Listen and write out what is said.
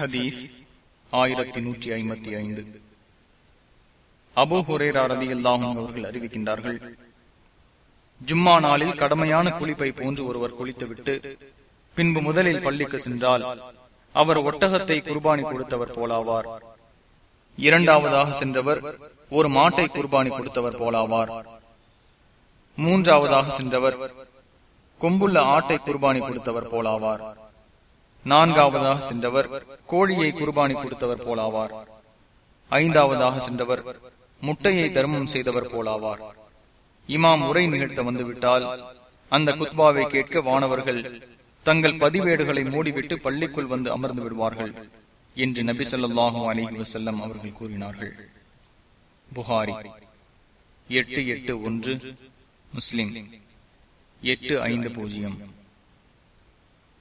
ஹதீஸ் ஆயிரத்தி நூற்றி ஐம்பத்தி ஐந்து. அபு ஹுரேரா ரதி அவர்கள் அறிவிக்கின்றார்கள் ஜும்மா நாளில் கடமையான குளிப்பை போன்று ஒருவர் குளித்துவிட்டு பின்பு முதலில் பள்ளிக்கு சென்றால் அவர் ஒட்டகத்தை குர்பானி கொடுத்தவர் போலாவார். இரண்டாவதாக சென்றவர் ஒரு மாட்டை குர்பானி கொடுத்தவர் போலாவார். மூன்றாவதாக சென்றவர் கொம்புள்ள ஆட்டை குர்பானி கொடுத்தவர் போலாவார். நான்காவதாக சென்றவர் கோழியை குர்பானி கொடுத்தவர் போலாவார். ஐந்தாவதாக சென்றவர் முட்டையை தர்மம் செய்தவர் போலாவார். இமாம் உரை நிகழ்த்த வந்துவிட்டால் அந்த குத்பாவை கேட்க வானவர்கள் தங்கள் பதிவேடுகளை மூடிவிட்டு பள்ளிக்குள் வந்து அமர்ந்து விடுவார்கள் என்று நபி சொல்லாஹும் அலிஹி வசல்லம் அவர்கள் கூறினார்கள். புகாரி எட்டு எட்டு ஒன்று முஸ்லிம் எட்டு ஐந்து பூஜ்ஜியம்.